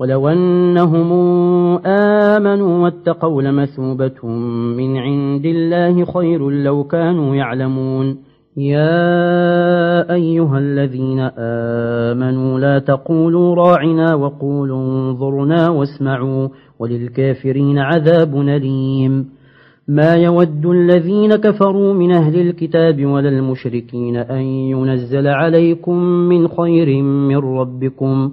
ولو أنهم آمنوا واتقوا لمثوبة من عند الله خير لو كانوا يعلمون. يا أيها الذين آمنوا لا تقولوا راعنا وقولوا انظرنا واسمعوا وللكافرين عذاب نليم ما يود الذين كفروا من أهل الكتاب ولا المشركين أن ينزل عليكم من خير من ربكم